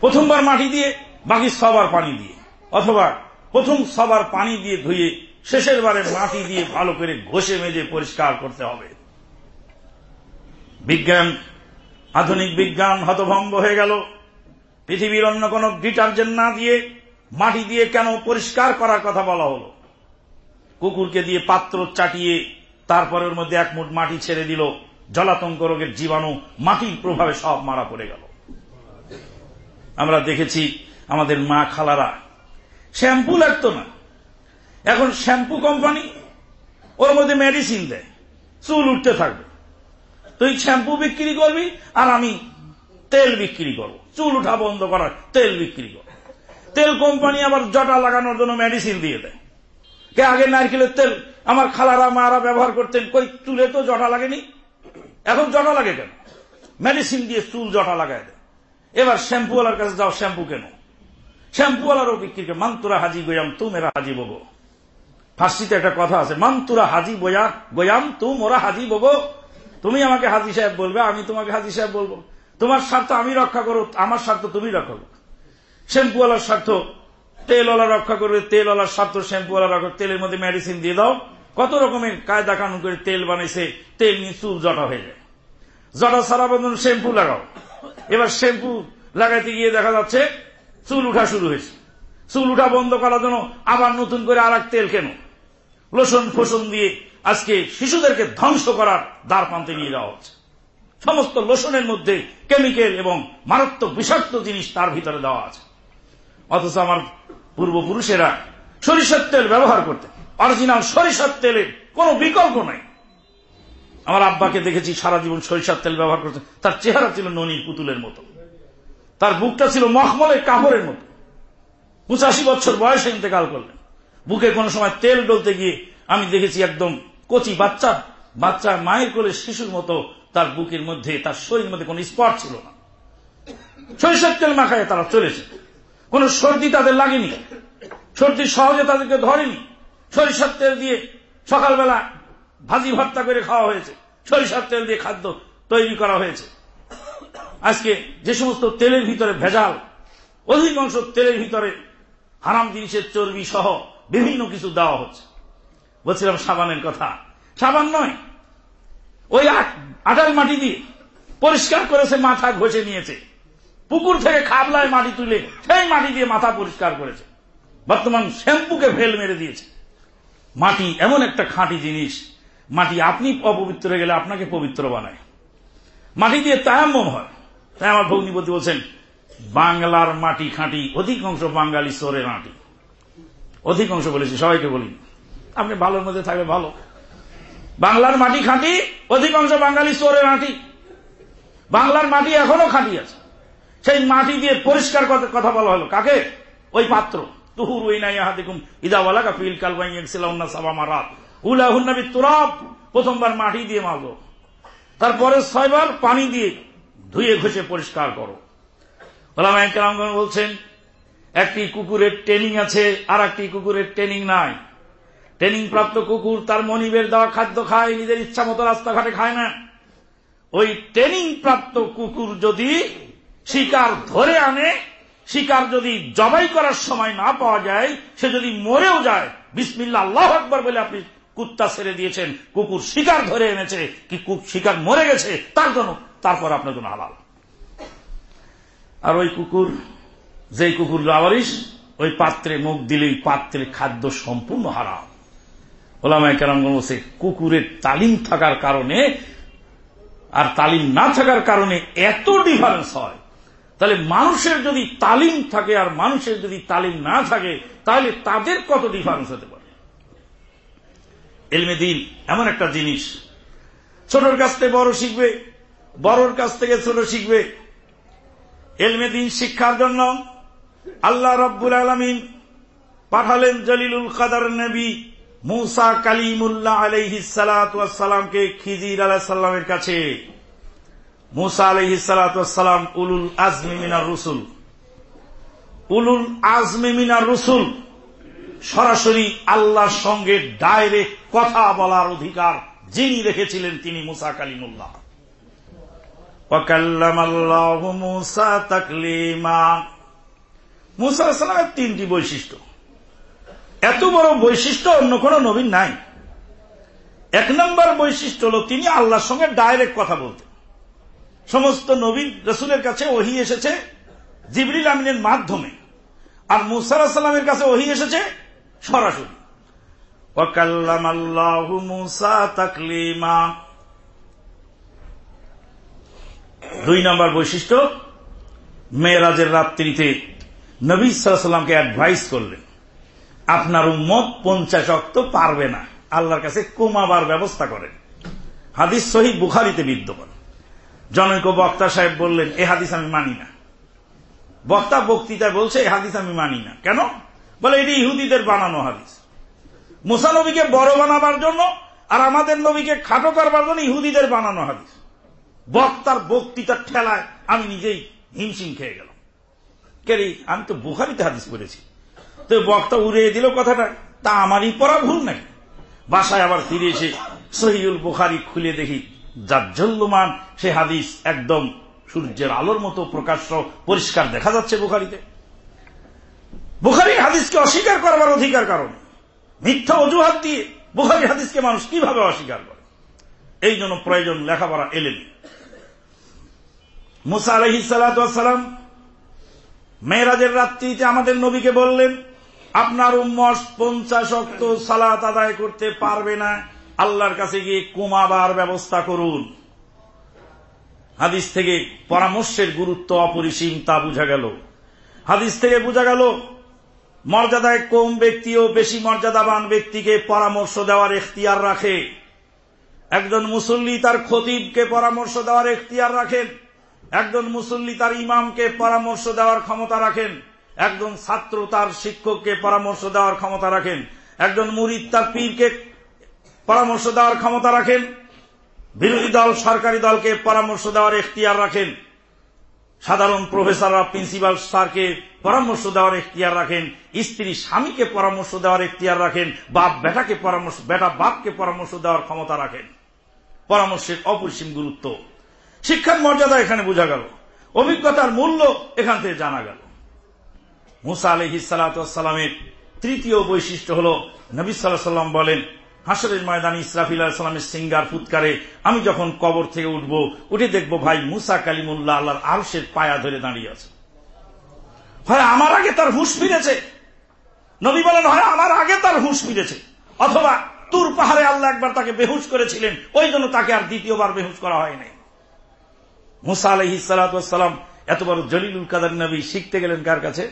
প্রথমবার মাটি দিয়ে, বাকি সবার পানি দিয়ে, অথবা প্রথম সবার পানি দিয়ে ধুয়ে, শেষের বারে মাটি দিয়ে ভালো করে ঘষে মেজে পরিষ্কার করতে হবে। বিজ্ঞান, আধুনিক বিজ্ঞান হতভম্ব হয়ে গেল। পৃথিবীর অন্য কোন ডিটারজেন্ট না দিয়ে মাটি দিয়ে কেন পরিষ্কার করার কথা বলা হলো? কুকুরকে দিয়ে পাত্র চাটিয়ে তারপরে ওর মধ্যে এক মুঠ মাটি ছেড়ে দিল। জলাতঙ্ক রোগের জীবাণু মাটির প্রভাবে সব মারা পড়ে গেল। আমরা দেখেছি আমাদের মা খালারা শ্যাম্পু লাগতো না। এখন শ্যাম্পু কোম্পানি ওর মধ্যে মেডিসিন দেয়। চুল উঠতে থাকবে। তুই শ্যাম্পু বিক্রি করবি আর আমি তেল বিক্রি করব। চুল উঠা বন্ধ করার তেল বিক্রি করব তেল কোম্পানি আবার জটা লাগানোর জন্য মেডিসিন দিয়ে দেয়। কে আগে নারকেলের তেল, আমার খালারা, মারা ব্যবহার করতেন, কই চুলে তো জটা লাগেনি? এখন জটা লাগে কেন? মেডিসিন দিয়ে চুল জটা লাগায় দেয়। এবার শ্যাম্পুওয়ালার কাছে যাও, শ্যাম্পু কেন? শ্যাম্পুওয়ালারও বিক্রি করে, মান্তুরা হাজি গোয়াম তু মেরা হাজি বগো। ফার্সিতে একটা কথা আছে, মান্তুরা হাজি বয়া, গোয়াম তু মোরা হাজি বগো। তুমি আমাকে হাজি সাহেব বলবে, আমি তোমাকে হাজি সাহেব বলব। তোমার স্বার্থ আমি রক্ষা করো আমার স্বার্থ তুমি রক্ষা করো। শ্যাম্পুওয়ালার স্বার্থ, তেলওয়ালা রক্ষা করবে, তেলওয়ালার স্বার্থ শ্যাম্পুওয়ালা রক্ষা তেলের মধ্যে মেডিসিন দিয়ে দাও। কত রকমের কায়দা কানুন করে তেল বানাইছে তেল নিয়ে চুল জটা হয়ে যায়। জটা সারা বন্ধন শ্যাম্পু লাগাও। এবার শ্যাম্পু লাগাইতে গিয়ে দেখা যাচ্ছে চুল উঠা শুরু হয়েছে। চুল উঠা বন্ধ করার জন্য আবার নতুন করে আর তেল কেন? লোসন ফোসন দিয়ে আজকে শিশুদেরকে ধ্বংস করার দ্বার প্রান্তে নিয়ে যাওয়া হচ্ছে। সমস্ত লোশনের মধ্যে কেমিক্যাল এবং মারাত্মক বিষাক্ত জিনিস তার ভিতরে দেওয়া আছে। অথচ আমার পূর্বপুরুষেরা সরিষার তেল ব্যবহার করতে অরিজিনাল সরিষার তেলের কোনো বিকল্প নাই। আমার আব্বাকে দেখেছি সারা জীবন সরিষার তেল ব্যবহার করতে তার চেহারা ছিল ননির পুতুলের মতো। তার বুকটা ছিল মখমলের কাপড়ের মতো। পঁচাশি বছর বয়সে ইন্তেকাল করলেন। বুকে কোনো সময় তেল ডলতে গিয়ে আমি দেখেছি একদম কচি বাচ্চা বাচ্চা মায়ের কোলে শিশুর মতো তার বুকের মধ্যে, তার শরীরের মধ্যে কোনো স্পট ছিল না। সরিষার তেল মাখায় তারা চলেছে। কোন সর্দি তাদের লাগেনি। সর্দি সহজে তাদেরকে ধরেনি। সরিষার তেল দিয়ে সকালবেলা ভাজি ভর্তা করে খাওয়া হয়েছে। সরিষার তেল দিয়ে খাদ্য তৈরি করা হয়েছে। আজকে যে সমস্ত তেলের ভিতরে ভেজাল, অধিকাংশ তেলের ভিতরে হারাম জিনিসের চর্বি সহ বিভিন্ন কিছু দেওয়া হচ্ছে। বলছিলাম সাবানের কথা। সাবান নয়, ওই আটার মাটি দিয়ে পরিষ্কার করেছে, মাথা ঘষে নিয়েছে। পুকুর থেকে খাবলায় মাটি তুলে সেই মাটি দিয়ে মাথা পরিষ্কার করেছে। বর্তমান শ্যাম্পুকে ফেল মেরে দিয়েছে। মাটি এমন একটা খাঁটি জিনিস, মাটি আপনি অপবিত্র গেলে আপনাকে পবিত্র বানায়। মাটি দিয়ে তায়াম্মম হয়। তাই আমার ভগ্নিপতি বলছেন, বাংলার মাটি খাঁটি, অধিকাংশ বাঙালি সোরের মাটি অধিকাংশ বলেছি, সবাইকে বলি। আপনি ভালোর মধ্যে থাকলে ভালো। বাংলার মাটি খাঁটি, অধিকাংশ বাঙালি সোরের মাটি বাংলার মাটি এখনও খাঁটি আছে। সেই মাটি দিয়ে পরিষ্কার কথা বলা হলো। কাকে? ওই পাত্র। তুহুর ওই নাই হাতিকুম ইদাওয়ালা কাফিল কালবাই একসিলাউন্না সাবা মারাত। উলাহুন্নবী তুরাব প্রথমবার মাটি দিয়ে মারলো। তারপরে ছয়বার পানি দিয়ে ধুয়ে ঘষে পরিষ্কার করো। ওলামায়ামগণ বলছেন, একটি কুকুরের ট্রেনিং আছে আর একটি কুকুরের ট্রেনিং নাই। ট্রেনিং প্রাপ্ত কুকুর তার মনিবের দেওয়া খাদ্য খায়, নিজের ইচ্ছা মতো রাস্তাঘাটে খায় না। ওই ট্রেনিং প্রাপ্ত কুকুর যদি শিকার ধরে আনে, শিকার যদি জবাই করার সময় না পাওয়া যায়, সে যদি মরেও যায় বিসমিল্লা আল্লাহ আকবর বলে আপনি কুত্তা ছেড়ে দিয়েছেন, কুকুর শিকার ধরে এনেছে, কি কুক শিকার মরে গেছে, তার জন্য তারপর আপনার জন্য হালাল। আর ওই কুকুর, যেই কুকুর লাওয়ারিস ওই পাত্রে মুখ দিলেই পাত্রে খাদ্য সম্পূর্ণ হারাম। ওলামায় কেরাম বলছে কুকুরের তালিম থাকার কারণে আর তালিম না থাকার কারণে এত ডিফারেন্স হয়। তাহলে মানুষের যদি তালিম থাকে আর মানুষের যদি তালিম না থাকে, তাহলে তাদের কত ডিফারেন্স হতে পারে? এলমে দিন এমন একটা জিনিস, ছোটর কাছ থেকে বড় শিখবে বড়র কাছ থেকে ছোট শিখবে। এলমে দিন শিক্ষার জন্য আল্লাহ রব্বুল আলমিন পাঠালেন জলিলুল কাদার নবী মুসা কালিমুল্লাহ আলহি সালাতামকে খিজির আলাহ সাল্লামের কাছে। মুসা আলহি সালাতাম উলুল আজমি মিনার রসুল। উলুল আজমি মিনার রসুল সরাসরি আল্লাহর সঙ্গে ডাইরেক্ট কথা বলার অধিকার যিনি রেখেছিলেন তিনি মুসা কালিমুল্লাহ। মুসা তাকলিমা। মুসা সালামের তিনটি বৈশিষ্ট্য। এত বড় বৈশিষ্ট্য অন্য কোন নবীন নাই। এক নম্বর বৈশিষ্ট্য হল তিনি আল্লাহর সঙ্গে ডাইরেক্ট কথা বলতেন। সমস্ত নবী রসুলের কাছে ওহি এসেছে জিবরিল আমিনের মাধ্যমে। আর মুসার সাল্লামের কাছে ওহি এসেছে সরাসরি। ওয়াকাল্লাম আল্লাহ মুসা তাকলিমা। দুই নম্বর বৈশিষ্ট্য, মেয়েরাজের রাত্রিতে নবী সাল্লামকে অ্যাডভাইস করলেন, আপনার উম্মত পঞ্চাশ অক্ত পারবে না। আল্লাহর কাছে কমাবার ব্যবস্থা করেন। হাদিস শহীদ বুখারিতে বিদ্যমান। জনৈক বক্তা সাহেব বললেন, এ হাদিস আমি মানি না। বক্তা বক্তৃতায় বলছে, এ হাদিস আমি মানি না। কেন? বলে, এটি ইহুদিদের বানানো হাদিস। মুসা নবীকে বড় বানাবার জন্য আর আমাদের নবীকে খাটো করবার জন্য ইহুদিদের বানানো হাদিস। বক্তার বক্তৃতার ঠেলায় আমি নিজেই হিমশিম খেয়ে গেলাম। কেরি আমি তো বুখারিতে হাদিস পড়েছি। তো বক্তা উড়িয়ে দিল কথাটা, তা আমারই পড়া ভুল নাকি বাসায় আবার ফিরে এসে সহিউল বুখারি খুলে দেখি, জাজ্জল্যমান সে হাদিস একদম সূর্যের আলোর মতো প্রকাশ্য, পরিষ্কার দেখা যাচ্ছে বুখারিতে। বুখারি হাদিসকে অস্বীকার করবার অধিকার কারণ মিথ্যা অজুহাত দিয়ে বুখারি হাদিসকে মানুষ কীভাবে অস্বীকার করে? এই জন্য প্রয়োজন লেখাপড়া এলেন মুসা আলহি সালাম মেয়েরাজের রাত্রিতে আমাদের নবীকে বললেন, আপনার উম্মস পঞ্চাশ অক্ত সালাত আদায় করতে পারবে না। আল্লাহর কাছে গিয়ে কুমাবার ব্যবস্থা করুন। হাদিস থেকে পরামর্শের গুরুত্ব অপরিসীম তা বোঝা গেল। হাদিস থেকে বোঝা গেল, মর্যাদায় কম ব্যক্তি ও বেশি মর্যাদাবান ব্যক্তিকে পরামর্শ দেওয়ার এখতিয়ার রাখে। একজন মুসল্লি তার খতিবকে পরামর্শ দেওয়ার এখতিয়ার রাখেন। একজন মুসল্লি তার ইমামকে পরামর্শ দেওয়ার ক্ষমতা রাখেন, একজন ছাত্র তার শিক্ষককে পরামর্শ দেওয়ার ক্ষমতা রাখেন, একজন মুরিদ তার পীরকে পরামর্শ দেওয়ার ক্ষমতা রাখেন, বিরোধী দল, সরকারি দলকে পরামর্শ দেওয়ার এখতিয়ার রাখেন, সাধারণ প্রফেসররা, প্রিন্সিপাল স্যারকে পরামর্শ দেওয়ার এখতিয়ার রাখেন, স্ত্রী স্বামীকে পরামর্শ দেওয়ার এখতিয়ার রাখেন, বাপ বেটাকে পরামর্শ, বেটা বাপকে পরামর্শ দেওয়ার ক্ষমতা রাখেন। পরামর্শের অপরিসীম গুরুত্ব। শিক্ষার মর্যাদা এখানে বোঝা গেল। অভিজ্ঞতার মূল্য এখান থেকে জানা গেল। মুসা আলহ সালাতামের তৃতীয় বৈশিষ্ট্য হল, নবী সাল্লাহ সাল্লাম বলেন হাসরের ময়দান ইসরাফিল আলাইসালামের সিঙ্গার ফুৎকারে আমি যখন কবর থেকে উঠব, উঠে দেখব ভাই মুসা কালিমুল্লাহ আল্লাহর আরশের পায়া ধরে দাঁড়িয়ে আছে। হয় আমার আগে তার হুশ ফিরেছে? নবী বলেন, হয় আমার আগে তার হুশ ফিরেছে। অথবা তুর পাহাড়ে আল্লাহ একবার তাকে বেহুশ করেছিলেন, ওই জন্য তাকে আর দ্বিতীয়বার বেহুশ করা হয় নাই। মুসা আলহি সালাম এত বড় জলিলুল কাদার নবী শিখতে গেলেন কার কাছে?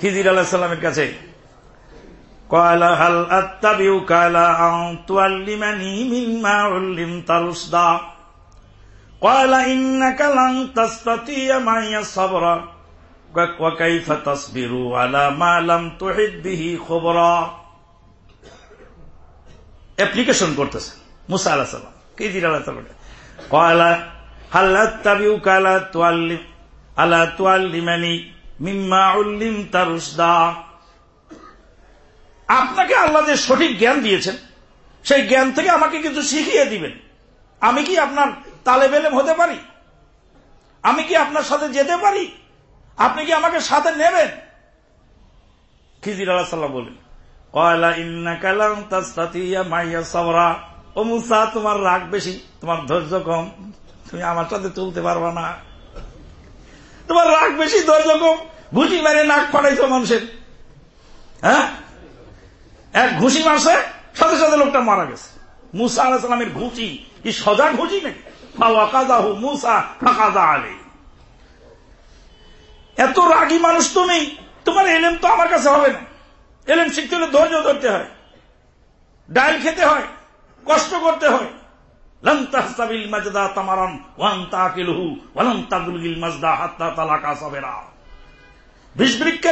খিজির আল্লাহ সাল্লামের কাছে। অ্যাপ্লিকেশন করতেছেন মুসা আল্লাহ সাল্লাম খিজির আলাহ মিম্মা আপনাকে আল্লাহ যে সঠিক জ্ঞান দিয়েছেন, সেই জ্ঞান থেকে আমাকে কিছু শিখিয়ে দিবেন। আমি কি আপনার তালে বেলেম হতে পারি? আমি কি আপনার সাথে যেতে পারি? আপনি কি আমাকে সাথে নেবেন? খিজির আল্লাহ সাল্লাহ বলেন কয়লা ইন্না মাইয়া তোমার রাগ বেশি, তোমার ধৈর্য কম। তুমি আমার সাথে চলতে পারবা না। তোমার রাগ বেশি ধৈর্য কম ঘুষি মেরে নাক ফাটাইছো মানুষের। হ্যাঁ? এক ঘুষি মারছে, সাথে সাথে লোকটা মারা গেছে। মুসা আলাহ সালামের ঘুষি, কি সজা ঘুষি নাকি? মুসা এত রাগী মানুষ তুমি, তোমার এলেম তো আমার কাছে হবে না। এলেম শিখতে হলে ধৈর্য ধরতে হয়। ডাইল খেতে হয়, কষ্ট করতে হয়।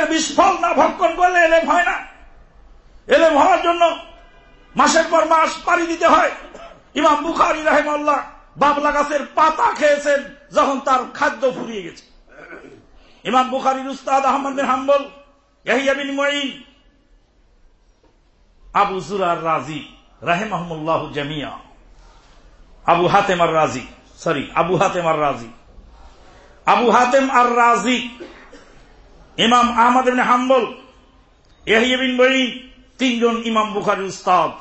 বিস্ফল না ভক্ষণ করলে এলেম হয় না। এলেম হওয়ার জন্য মাসের পর মাস দিতে হয়। ইমাম বুখারি রাহেমাল্লাহ বাবলা গাছের পাতা খেয়েছেন যখন তার খাদ্য ফুরিয়ে গেছে। ইমাম বুখারির উস্তাদ আহমদ হাম্বল, ইয়াহিয়া বিন আবু জুরার রাজি রাহেমাহমুল্লাহ জামিয়া। আবু হাতেম আর রাজি। সরি আবু হাতেম আর রাজি। আবু হাতেম আর রাজি। ইমাম আহমদ হাম্বল, ইয়াহিয়া বিন মঈন তিনজন ইমাম বুখারি উস্তাদ।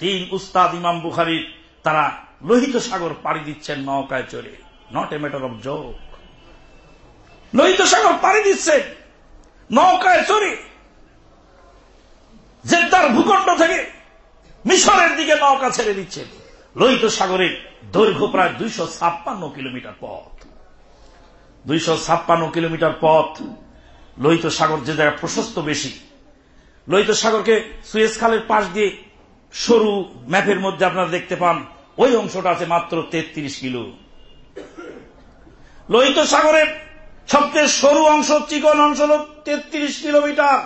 তিন উস্তাদ ইমাম বুখারির, তারা লোহিত সাগর পাড়ি দিচ্ছেন নৌকায় চড়ে। Not a matter of joke লোহিত সাগর পাড়ি দিচ্ছে নৌকায় চড়ে। জেদ্দার ভূখণ্ড থেকে মিশরের দিকে নৌকা ছেড়ে দিচ্ছেন। লোহিত সাগরের দৈর্ঘ্য প্রায় দুইশো ছাপ্পান্ন কিলোমিটার পথ। দুইশো ছাপ্পান্ন কিলোমিটার পথ লোহিত সাগর যে জায়গায় প্রশস্ত বেশি, লোহিত সাগরকে সুয়েজ খালের পাশ দিয়ে সরু ম্যাপের মধ্যে আপনারা দেখতে পান, ওই অংশটা আছে মাত্র তেত্রিশ কিলো। লোহিত সাগরের সবচেয়ে সরু অংশ চিকন অংশ হল তেত্রিশ কিলোমিটার।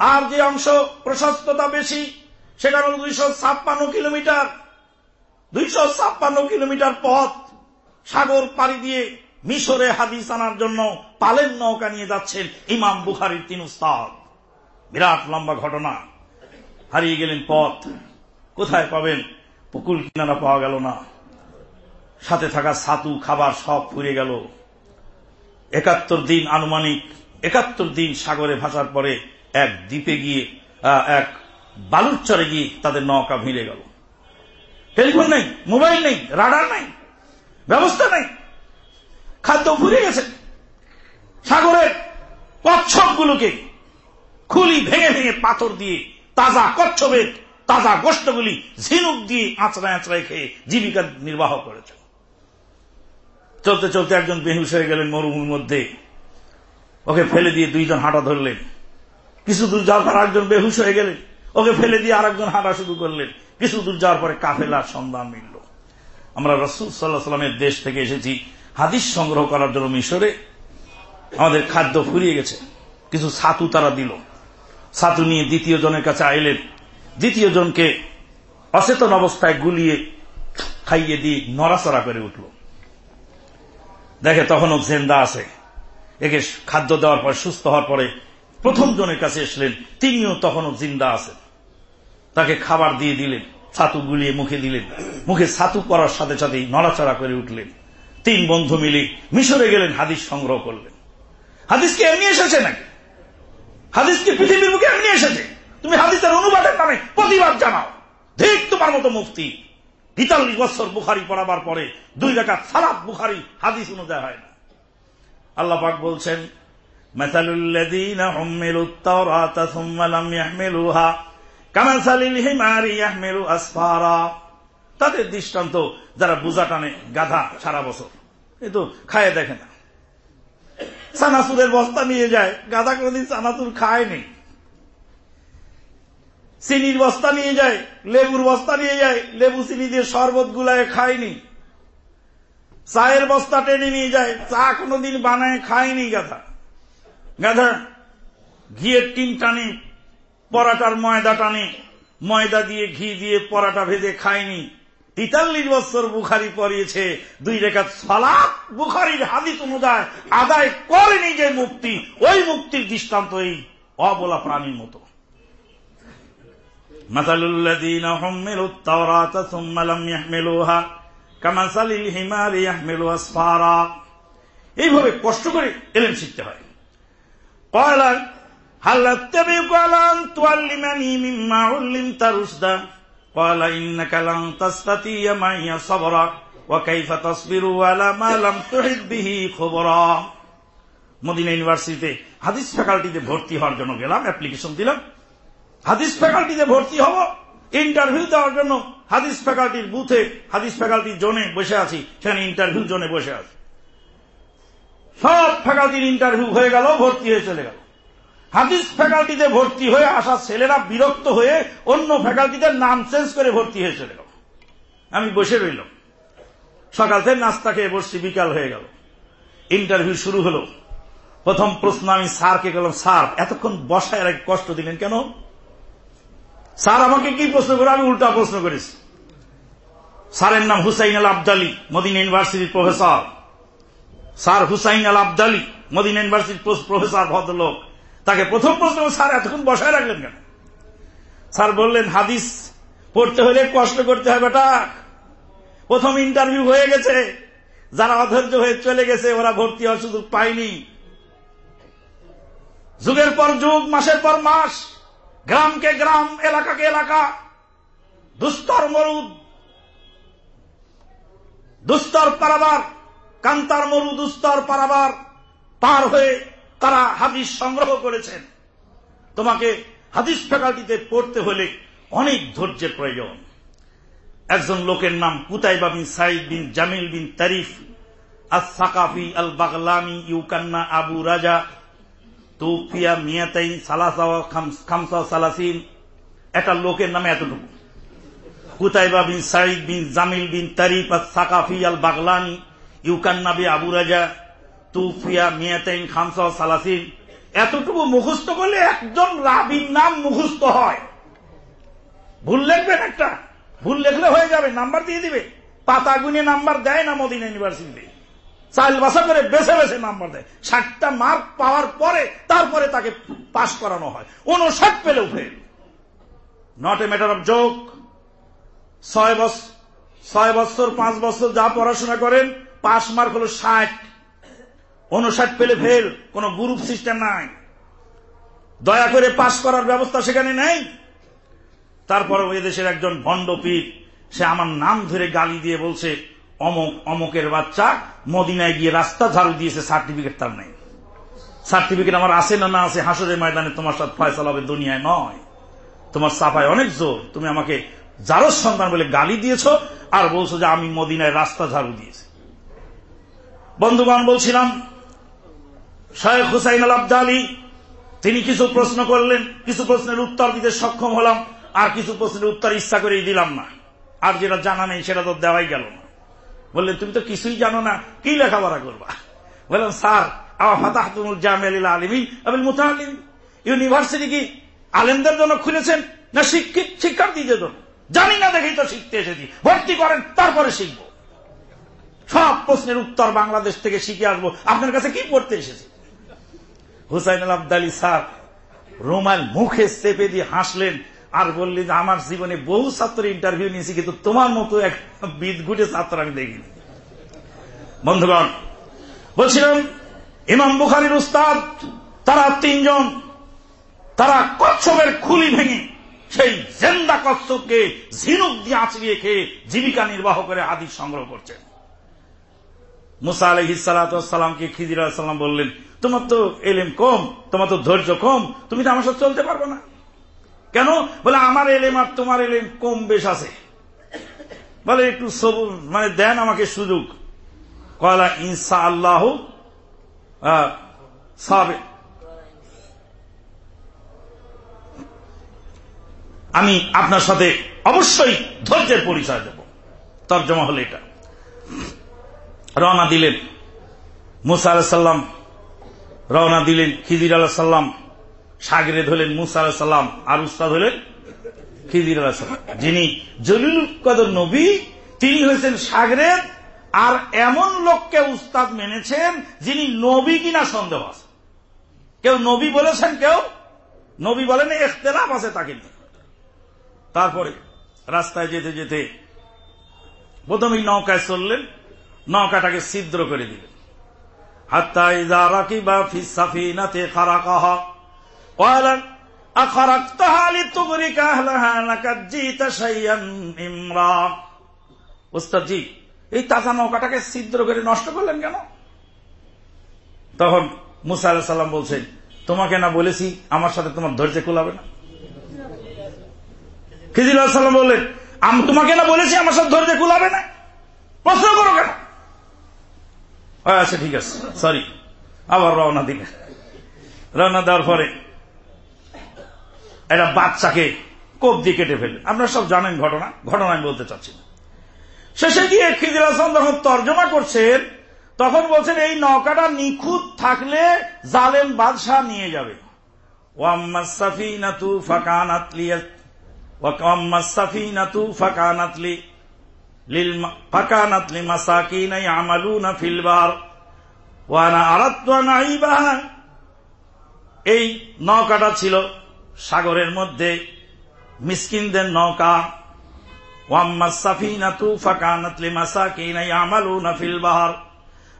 আর যে অংশ প্রশস্ততা বেশি, সেটা দুইশো ছাপ্পান্ন কিলোমিটার। দুইশো ছাপ্পান্ন কিলোমিটার পথ সাগর পাড়ি দিয়ে মিশরে হাদিস আনার জন্য পালেন নৌকা নিয়ে যাচ্ছেন ইমাম বুখারির তিন উস্তাদ। বিরাট লম্বা ঘটনা। হারিয়ে গেলেন পথ। কোথায় পাবেন? পুকুর কিনারা পাওয়া গেল না। সাথে থাকা সাতু খাবার সব ফুরে গেল। একাত্তর দিন আনুমানিক, একাত্তর দিন সাগরে ভাসার পরে এক দ্বীপে গিয়ে এক বালুরচরে গিয়ে তাদের নৌকা ভিড়ে গেল। টেলিফোন নেই, মোবাইল নেই, রাডার নেই, ব্যবস্থা নেই। খাদ্য ফুরে গেছে। সাগরের কচ্ছপগুলোকে খুলি ভেঙে ভেঙে পাথর দিয়ে তাজা কচ্ছপের তাজা গোষ্ঠগুলি ঝিনুক দিয়ে আঁচড়ায় আঁচড়ায় খেয়ে জীবিকা নির্বাহ করেছে। চলতে চলতে একজন বেহুশ হয়ে গেলেন মরুভূমির মধ্যে। ওকে ফেলে দিয়ে দুইজন হাঁটা ধরলেন। কিছু দূর যাওয়ার পর একজন বেহুশ হয়ে গেলেন। ওকে ফেলে দিয়ে আরেকজন হাঁটা শুরু করলেন। কিছু দূর যাওয়ার পরে কাফেলার সন্ধান মিলল। আমরা রসুল সাল্লাহ সাল্লামের দেশ থেকে এসেছি, হাদিস সংগ্রহ করার জন্য মিশরে। আমাদের খাদ্য ফুরিয়ে গেছে। কিছু ছাতু তারা দিল। ছাতু নিয়ে দ্বিতীয় জনের কাছে আইলেন। দ্বিতীয় জনকে অচেতন অবস্থায় গুলিয়ে খাইয়ে দিয়ে নড়াচড়া করে উঠল। দেখে তখনও জেন্দা আছে। একে খাদ্য দেওয়ার পর সুস্থ হওয়ার পরে প্রথম জনের কাছে এসলেন। তিনিও তখনও জিন্দা আছেন। তাকে খাবার দিয়ে দিলেন ছাতু গুলিয়ে মুখে দিলেন মুখে ছাতু করার সাথে সাথেই নড়াচড়া করে উঠলেন তিন বন্ধু মিলে মিশরে গেলেন হাদিস সংগ্রহ করলেন হাদিস কি এমনি এসেছে নাকি হাদিস কি পৃথিবীর মুখে এমনি এসেছে তুমি হাদিসের অনুবাদের নামে প্রতিবাদ জানাও ঠিক তোমার মতো মুক্তি পিতাল্লিশ বছর বুখারি পড়াবার পরে দুই রেখা সালাদ বুখারি হাদিস অনুযায়ী হয় না আল্লাহ পাক বলছেন مثل الذين حملوا التوراة ثم لم يحملوها কামান সালিল হিমারি আসফারা। তাদের দৃষ্টান্ত, যারা বোঝা টানে, গাধা সারা বছর। কিন্তু খায় দেখে না। সানাসুরের বস্তা নিয়ে যায়। গাধা কোনদিন সানাসুর খায় নেই চিনির বস্তা নিয়ে যায়। লেবুর বস্তা নিয়ে যায়। লেবু চিনি দিয়ে শরবত গুলায় খায়নি। চায়ের বস্তা টেনে নিয়ে যায়। চা কোনদিন বানায় খায়নি গাধা। গাধা ঘিয়ের টিন টানে পরাটার ময়দা টানে ময়দা দিয়ে ঘি দিয়ে পরাটা ভেজে খায়নি তেতাল্লিশ বছর বুখারি পড়িয়েছে দুই রেখা সালাত বুখারির হাদিস অনুযায়ী আদায় করেনি যে মুক্তি ওই মুক্তির দৃষ্টান্ত এই অবলা প্রাণীর মতো مثل الذين حملوا التوراة ثم لم يحملوها كمثل الحمار يحمل أسفارا এইভাবে কষ্ট করে এলেন শিখতে হয় قال هل اتبعك على ان تعلمني مما علمت رشدا قال انك لن تستطيع معي صبرا وكيف تصبر على ما لم تحد به خبرا মদিনা ইউনিভার্সিটিতে হাদিস ফ্যাকাল্টিতে ভর্তি হওয়ার জন্য গেলাম অ্যাপ্লিকেশন দিলাম হাদিস ফ্যাকাল্টিতে ভর্তি হব ইন্টারভিউ দেওয়ার জন্য হাদিস ফ্যাকাল্টির বুথে হাদিস ফ্যাকাল্টির জোনে বসে আছি সেখানে ইন্টারভিউ জোনে বসে আছি সব ফ্যাকাল্টির ইন্টারভিউ হয়ে গেল ভর্তি হয়ে চলে গেল হাদিস ফ্যাকাল্টিতে ভর্তি হয়ে আসা ছেলেরা বিরক্ত হয়ে অন্য ফ্যাকাল্টিতে নাম চেঞ্জ করে ভর্তি হয়ে চলে গেল। আমি বসে রইলাম। সকাল থেকে নাস্তা খেয়ে বসছি, বিকাল হয়ে গেল। ইন্টারভিউ শুরু হলো। প্রথম প্রশ্ন আমি স্যারকে গেলাম স্যার, এতক্ষণ বসায় আর কষ্ট দিলেন কেন? স্যার আমাকে কি প্রশ্ন করে? আমি উল্টা প্রশ্ন করেছি। স্যারের নাম হুসাইন আল আবদালি, মদিন ইউনিভার্সিটির professor. Sir Hussain Al Abdali, Medina ইউনিভার্সিটির প্রফেসর, ভদ্রলোক। তাকে প্রথম প্রশ্ন, স্যার, এতক্ষণ বসায় রাখলেন কেন? স্যার বললেন, হাদিস পড়তে হলে কষ্ট করতে হবে বেটা। প্রথম ইন্টারভিউ হয়ে গেছে। যারা অধৈর্য হয়ে চলে গেছে, ওরা ভর্তি হওয়ার সুযোগ পায়নি। যুগের পর যুগ, মাসের পর মাস, গ্রামকে গ্রাম, এলাকাকে এলাকা। দুস্তর মরুদ, দুস্তর পারাবার, কান্তার মরু দুস্তর পারাবার, পার হয়ে তারা হাদিস সংগ্রহ করেছেন। তোমাকে হাদিস ফ্যাকাল্টিতে পড়তে হলে অনেক ধৈর্যের প্রয়োজন। একজন লোকের নাম Qutaybah bin Saeed bin Jamil bin Tarif al Thaqafi al Baghlani ইউকান্না, Abu Raja, তুফিয়া, মিয়াতাইন, সালাসা খামসা সালাসিন, একটা লোকের নামে এতটুকু। Qutaybah bin Saeed bin Jamil bin Tarif al Thaqafi al Baghlani ইউকান্না বি আবু রাজা তুফিয়া, মিয়াতাইন, খামসা, সালাসিন। এতটুকু মুখস্থ করলে একজন রাবির নাম মুখস্থ হয়। ভুল লিখবেন একটা। ভুল লেখলে হয়ে যাবে, নাম্বার দিয়ে দিবে। পাতা গুনে নাম্বার দেয় না মদিনা ইউনিভার্সিটি চাল বাসা করে বেছে বেছে নাম্বার দেয়। ষাটটা মার্ক পাওয়ার পরে তারপরে তাকে পাশ করানো হয়। উনষাট পেলেও fail not a matter of joke ছয় বছর ছয় বছর, পাঁচ বছর যা পড়াশোনা করেন পাশ মার্ক হলো ষাট। উনষাট পেলে ফেল কোন গ্রুপ সিস্টেম নাই। দয়া করে পাশ করার ব্যবস্থা সেখানে নেই। তারপরে ওই দেশের একজন ভণ্ডপীর সে আমার নাম ধরে গালি দিয়ে বলছে, অমক, অমকের বাচ্চা মদিনায় গিয়ে রাস্তা ঝাড়ু দিয়েছে সার্টিফিকেট তার নেই। সার্টিফিকেট আমার আছে না না আছে, হাসরের ময়দানে তোমার সাথে ফয়সাল হবে, দুনিয়ায় নয়। তোমার সাফায় অনেক জোর, তুমি আমাকে যারো সন্তান বলে গালি দিয়েছ আর বলছো যে আমি মদিনায় রাস্তা ঝাড়ু দিয়েছি। বন্ধুগণ, বলছিলাম শাহেখ হুসাইন আল আবদালি তিনি কিছু প্রশ্ন করলেন, কিছু প্রশ্নের উত্তর দিতে সক্ষম হলাম, আর কিছু প্রশ্নের উত্তর ইচ্ছা করেই দিলাম না। আর যেটা জানা নেই, সেটা তো দেওয়াই গেল না। বললেন তুমি তো কিছুই জানো না, কি লেখাপড়া করবা? বললাম, স্যার আমার ফাতাহতুল জামিল আলিমী আবিল মুতালিম ইউনিভার্সিটি কি আলেমদের জন্য খুলেছেন, না শিক্ষিত শিক্ষার্থীদের জন্য? জানি না, দেখেই তো শিখতে এসেছি। ভর্তি করেন, তারপরে শিখব। সব প্রশ্নের উত্তর বাংলাদেশ থেকে শিখে আসব। আপনার কাছে কি পড়তে এসেছি? হুসাইন আল আবদালি স্যার রোমাল মুখে চেপে দিয়ে হাসলেন আর বললেন আমার জীবনে বহু ছাত্র ইন্টারভিউ নিয়েছি, কিন্তু তোমার মতো এক বিদঘুটে ছাত্র আমি দেখিনি। বন্ধুগণ, বলছিলাম, ইমাম বুখারির উস্তাদ, তারা তিনজন, তারা কচ্ছপের খুলি ভেঙে সেই জেন্দা কচ্ছপকে ঝিনুক দিয়ে আঁচড়িয়ে খেয়ে জীবিকা নির্বাহ করে আদি সংগ্রহ করছেন মুসা আলহ সালাতামকে খিজির সাল্লাম বললেন তোমার তো এলেম কম, তোমার তো ধৈর্য কম, তুমি তো আমার সাথে চলতে পারবে না। কেন? বলে, আমার এলেম আর তোমার এলেম কম বেশ আছে। বলে, একটু মানে দেন আমাকে সুযোগ। কয়লা ইনসা আল্লাহ আমি আপনার সাথে অবশ্যই ধৈর্যের পরিচয় দেব। তর্জমা হলো এটা। রওনা দিলেন মুসা আলাহাল্লাম রওনা দিলেন খিদির আলাহ সাল্লাম সাগরে ধরলেন মুসা আলাহ সাল্লাম আর উস্তাদ হলেন খিদির আলাহ সাল্লাম যিনি জলিল কদর নবী, তিনি হয়েছেন সাগরের, আর এমন লোককে উস্তাদ মেনেছেন যিনি নবী কিনা সন্দেহ আছে। কেউ নবী বলেছেন, কেউ নবী বলেন, এখতেলাফ আছে তাকে তারপরে রাস্তায় যেতে যেতে প্রথমেই নৌকায় চললেন, নৌকাটাকে ছিদ্র করে দিলেন। হাত্তা ইমরা। এই তাজা নৌকাটাকে ছিদ্র করে নষ্ট করলেন কেন? তখন মুসা সাল্লাম বলছেন, তোমাকে না বলেছি আমার সাথে তোমার ধৈর্য কুলাবে না? খিজির সাল্লাম বললেন, আমি তোমাকে না বলেছি আমার সাথে ধৈর্য কুলাবে না? প্রশ্ন করো কেন? আচ্ছা ঠিক আছে। সরি আবার রওনা দিলে। রওনা দেওয়ার পরে একটা বাচ্চাকে কোপ দিয়ে কেটে ফেললেন আপনারা সব জানেন ঘটনা। ঘটনা আমি বলতে চাচ্ছি না। শেষে গিয়ে খিজির আসলাম যখন তর্জমা করছেন তখন বলছেন, এই নৌকাটা নিখুঁত থাকলে জালেম বাদশাহ নিয়ে যাবে। ফাকানাতলি ওয়াকাম্মাসাফিনাতু ফাকানাতলি লিল ফাকানাতলি মাসাকিনা ইয়ামালুনা ফিল বাহর ওয়া আনা আরাদতু আন আইবাহা এই নৌকাটা ছিল সাগরের মধ্যে, মিসকিনদের নৌকা। ওয়াম্মা সাফিনাতু ফাকানাত লিমাসাকিনা ইয়ামালুনা ফিল বাহর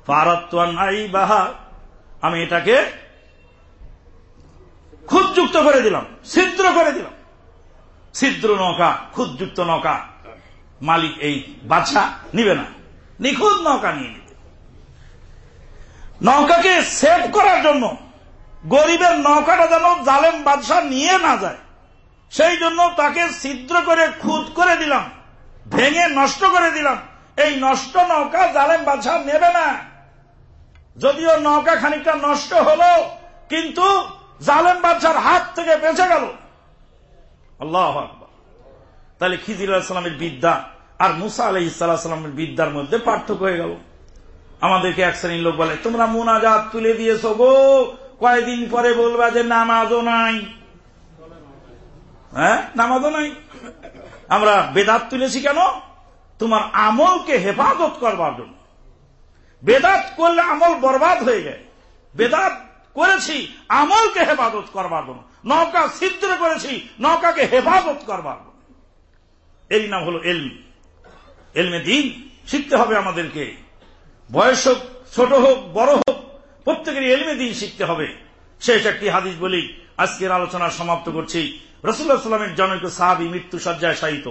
ফারাদতু আন আইবাহা আমি এটাকে খুদযুক্ত করে দিলাম, ছিদ্র করে দিলাম। ছিদ্র নৌকা খুদযুক্ত নৌকা। মালিক এই বাদশা নিবে না। নিখুঁত নৌকা নিয়ে নিবে নৌকাকে সেভ করার জন্য গরিবের নৌকাটা যেন জালেম বাদশাহ নিয়ে না যায়, সেই জন্য তাকে ছিদ্র করে খুদ করে দিলাম, ভেঙে নষ্ট করে দিলাম। এই নষ্ট নৌকা জালেম বাদশাহ নেবে না। যদিও নৌকা খানিকটা নষ্ট হলো, কিন্তু জালেম বাদশার হাত থেকে বেঁচে গেল। আল্লাহ তাহলে খিজির আলাহিসামের বিদ্যা আর মুসা আলহ ইসাল্লামের বিদ্যার মধ্যে পার্থক্য হয়ে গেল। আমাদেরকে এক শ্রেণির লোক বলে, তোমরা মোনাজাত তুলে দিয়েছ গো। কয়দিন পরে বলবা যে নামাজও নাই। হ্যাঁ? নামাজও নাই। আমরা বেদাত তুলেছি কেন? তোমার আমলকে হেফাজত করবার জন্য। বেদাত করলে আমল বরবাদ হয়ে যায়। বেদাত করেছি, আমলকে হেফাজত করবার জন্য। নৌকা ছিদ্র করেছি, নৌকাকে হেফাজত করবার এই নাম হলো এলম। এলমে দিন শিখতে হবে আমাদেরকে। বয়স হোক, ছোট হোক, বড় হোক, প্রত্যেকেরই এলমে দিন শিখতে হবে। শেষ একটি হাদিস বলি, আজকের আলোচনা সমাপ্ত করছি। রসুল্লাহ সাল্লামের জনক সাহাবি মৃত্যু সজ্জায় শায়িত।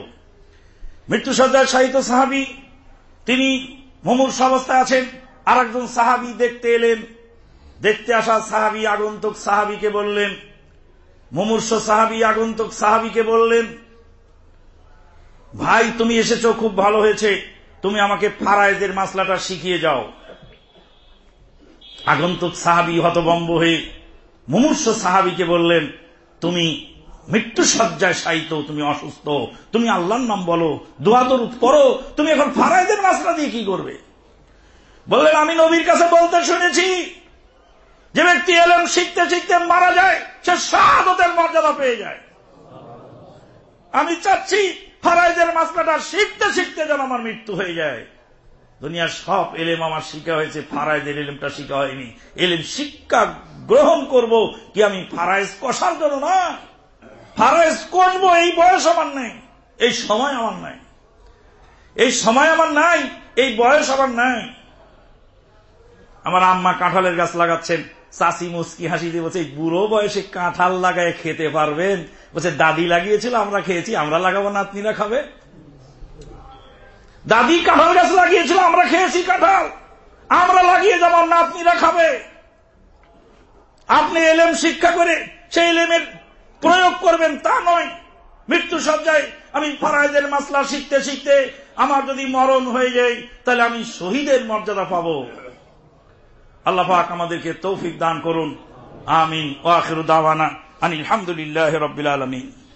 মৃত্যু সজ্জায় শায়িত সাহাবি, তিনি মুমূর্ষ অবস্থায় আছেন। আর একজন সাহাবি দেখতে এলেন। দেখতে আসা সাহাবি আগন্তুক সাহাবিকে বললেন, মুমূর্ষ সাহাবি আগন্তুক সাহাবিকে বললেন ভাই, তুমি এসেছ, খুব ভালো হয়েছে। তুমি আমাকে ফারায়দের মাসলাটা শিখিয়ে যাও। আগন্তুক সাহাবি হতবম্ব হয়ে মুমূর্ষ সাহাবিকে বললেন, তুমি মৃত্যু সজ্জায় সাইত তুমি অসুস্থ, তুমি আল্লাহর নাম বলো দোয়াদরুদ করো তুমি এখন ফারায়দের মাসলা দিয়ে কি করবে? বললেন, আমি নবীর কাছে বলতে শুনেছি, যে ব্যক্তি এলেন শিখতে শিখতে মারা যায়, সে শাহাদতের মর্যাদা পেয়ে যায়। আমি চাচ্ছি ফারাইদের মাসলাটা শিখতে শিখতে যেন আমার মৃত্যু হয়ে যায়। দুনিয়ার সব এলেম আমার শিখা হয়েছে ফারাইদের এলেমটা শিখা হয়নি। এলেম শিক্ষা গ্রহণ করব কি আমি ফারাইজ কষার জন্য না? ফারাইজ কষবো এই বয়স আমার নেই, এই সময় আমার নাই। এই সময় আমার নাই, এই বয়স আমার নাই। আমার আম্মা কাঁঠালের গাছ লাগাচ্ছেন। চাষি মুসকি হাসি দিয়ে বলছে বুড়ো বয়সে কাঁঠাল লাগায় খেতে পারবেন? বলছে, দাদি লাগিয়েছিল, আমরা খেয়েছি, আমরা লাগাবো, নাতনিরা খাবে। দাদি কাঁঠাল গাছ লাগিয়েছিল, আমরা খেয়েছি কাঁঠাল, আমরা লাগিয়ে যাব নাতনিরা খাবে। আপনি এলেম শিক্ষা করে সেই এলেমের প্রয়োগ করবেন, তা নয়। মৃত্যু সজ্জায় আমি ফারায়দের মাসলা শিখতে শিখতে আমার যদি মরণ হয়ে যায়, তাহলে আমি শহীদের মর্যাদা পাবো। আল্লাহ পাক আমাদেরকে তৌফিক দান করুন। আমিন। ওয়াখির দাওয়ানা আনিল হামদুলিল্লাহ রবিল আলমিন।